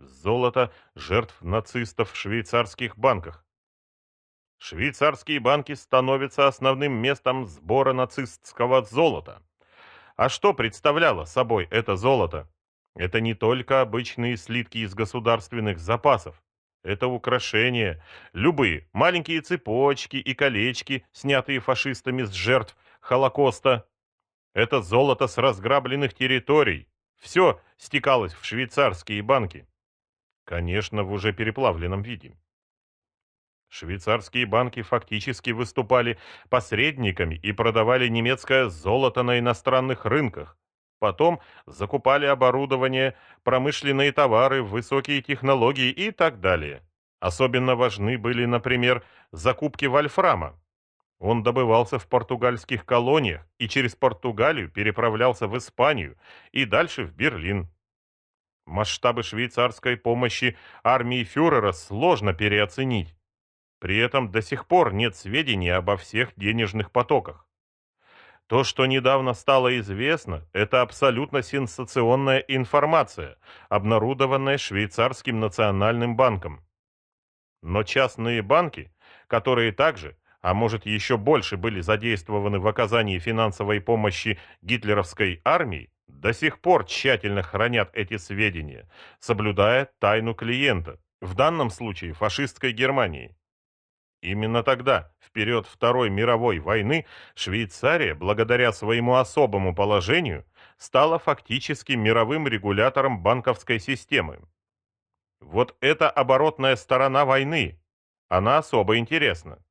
Золото жертв нацистов в швейцарских банках. Швейцарские банки становятся основным местом сбора нацистского золота. А что представляло собой это золото? Это не только обычные слитки из государственных запасов. Это украшения, любые маленькие цепочки и колечки, снятые фашистами с жертв Холокоста. Это золото с разграбленных территорий. Все стекалось в швейцарские банки. Конечно, в уже переплавленном виде. Швейцарские банки фактически выступали посредниками и продавали немецкое золото на иностранных рынках. Потом закупали оборудование, промышленные товары, высокие технологии и так далее. Особенно важны были, например, закупки вольфрама. Он добывался в португальских колониях и через Португалию переправлялся в Испанию и дальше в Берлин. Масштабы швейцарской помощи армии фюрера сложно переоценить. При этом до сих пор нет сведений обо всех денежных потоках. То, что недавно стало известно, это абсолютно сенсационная информация, обнародованная швейцарским национальным банком. Но частные банки, которые также, а может еще больше были задействованы в оказании финансовой помощи гитлеровской армии, до сих пор тщательно хранят эти сведения, соблюдая тайну клиента, в данном случае фашистской Германии. Именно тогда, в период Второй мировой войны, Швейцария, благодаря своему особому положению, стала фактически мировым регулятором банковской системы. Вот эта оборотная сторона войны, она особо интересна.